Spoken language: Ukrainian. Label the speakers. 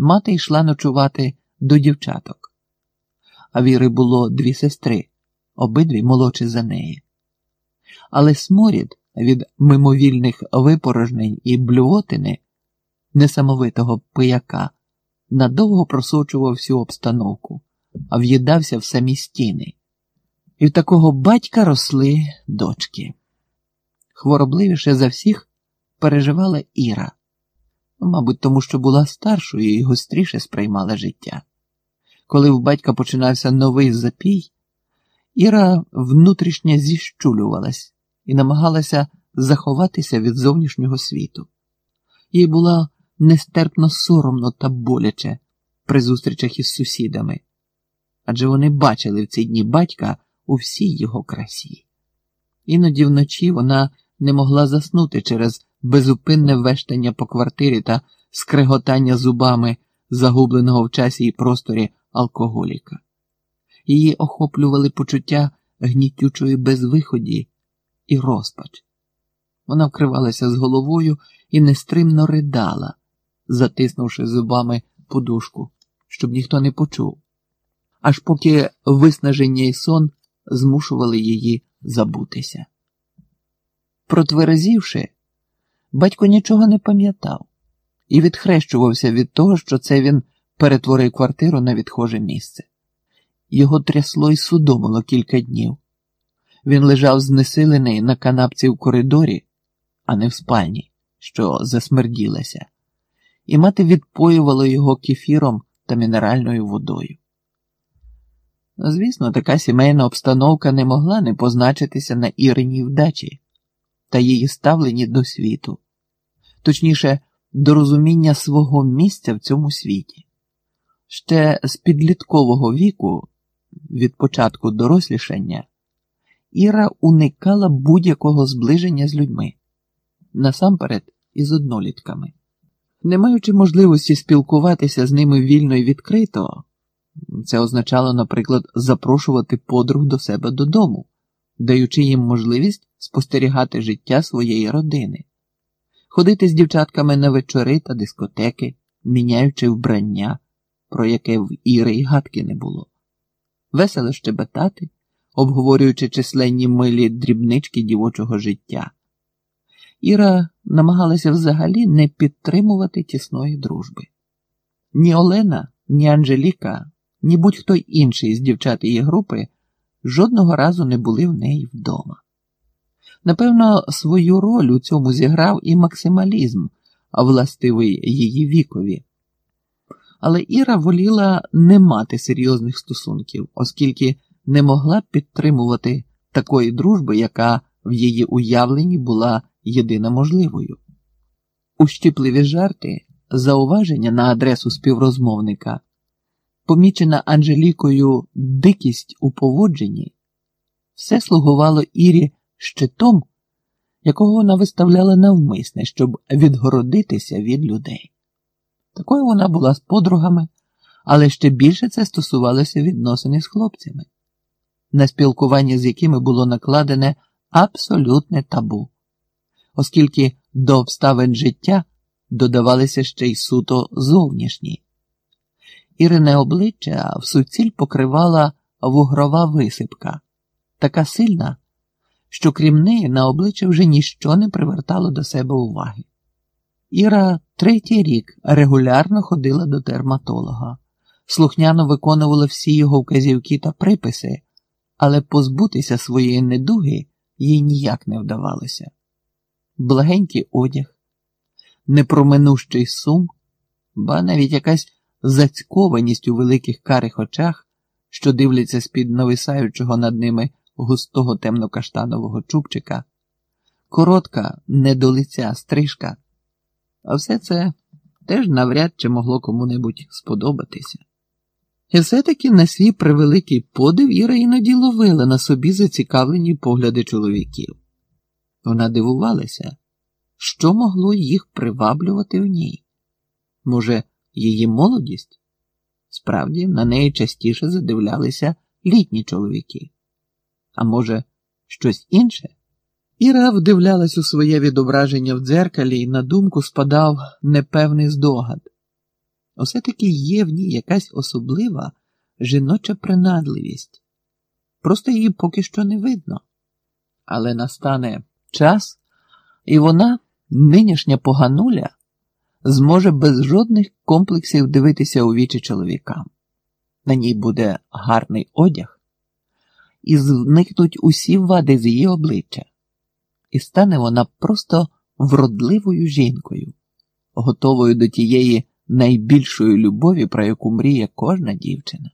Speaker 1: мати йшла ночувати до дівчаток. А віри було дві сестри, обидві молодші за неї. Але сморід від мимовільних випорожнень і блювотини несамовитого пияка надовго просочував всю обстановку, а в'їдався в самі стіни. І в такого батька росли дочки. Хворобливіше за всіх переживала Іра, мабуть, тому що була старшою і гостріше сприймала життя. Коли в батька починався новий запій, Іра внутрішньо зіщулювалась і намагалася заховатися від зовнішнього світу. Їй було нестерпно соромно та боляче при зустрічах із сусідами, адже вони бачили в ці дні батька у всій його красі. Іноді вночі вона не могла заснути через безупинне вештання по квартирі та скреготання зубами загубленого в часі і просторі алкоголіка. Її охоплювали почуття гнітючої безвиході і розпач. Вона вкривалася з головою і нестримно ридала, затиснувши зубами подушку, щоб ніхто не почув, аж поки виснаження і сон змушували її забутися. Протверезівши, батько нічого не пам'ятав і відхрещувався від того, що це він перетворив квартиру на відхоже місце. Його трясло й судомило кілька днів. Він лежав знесилений на канапці в коридорі, а не в спальні, що засмерділася, і мати відпоювала його кефіром та мінеральною водою. Звісно, така сімейна обстановка не могла не позначитися на Іриній вдачі та її ставленні до світу, точніше, до розуміння свого місця в цьому світі. Ще з підліткового віку, від початку дорослішання, Іра уникала будь-якого зближення з людьми, насамперед із однолітками. Не маючи можливості спілкуватися з ними вільно і відкрито, це означало, наприклад, запрошувати подруг до себе додому, даючи їм можливість спостерігати життя своєї родини, ходити з дівчатками на вечори та дискотеки, міняючи вбрання, про яке в Іри й гадки не було, весело щебетати, обговорюючи численні милі дрібнички дівочого життя. Іра намагалася взагалі не підтримувати тісної дружби. Ні Олена, ні Анжеліка, ні будь-хто інший з дівчат її групи жодного разу не були в неї вдома. Напевно, свою роль у цьому зіграв і максималізм, властивий її вікові. Але Іра воліла не мати серйозних стосунків, оскільки не могла підтримувати такої дружби, яка в її уявленні була єдина можливою. Ущіпливі жарти, зауваження на адресу співрозмовника, помічена Анжелікою дикість у поводженні, все слугувало Ірі щитом, якого вона виставляла навмисне, щоб відгородитися від людей. Такою вона була з подругами, але ще більше це стосувалося відносини з хлопцями, на спілкування з якими було накладене абсолютне табу, оскільки до обставин життя додавалися ще й суто зовнішні. Ірине обличчя в суціль покривала вугрова висипка, така сильна, що крім неї на обличчя вже ніщо не привертало до себе уваги. Іра третій рік регулярно ходила до дерматолога, слухняно виконувала всі його вказівки та приписи, але позбутися своєї недуги їй ніяк не вдавалося. Благенький одяг, непроминущий сум, ба навіть якась зацькованість у великих карих очах, що дивляться з-під нависаючого над ними густого темно-каштанового чубчика, коротка, не до лиця стрижка, а все це теж навряд чи могло кому-небудь сподобатися. І все-таки на свій превеликий подив Іра іноді ловила на собі зацікавлені погляди чоловіків. Вона дивувалася, що могло їх приваблювати в ній. Може, її молодість? Справді, на неї частіше задивлялися літні чоловіки. А може, щось інше? Іра вдивлялась у своє відображення в дзеркалі і на думку спадав непевний здогад. Усе таки є в ній якась особлива жіноча принадливість. Просто її поки що не видно. Але настане час, і вона, нинішня погануля, зможе без жодних комплексів дивитися у вічі чоловікам. На ній буде гарний одяг, і зникнуть усі вади з її обличчя, і стане вона просто вродливою жінкою, готовою до тієї найбільшої любові, про яку мріє кожна дівчина.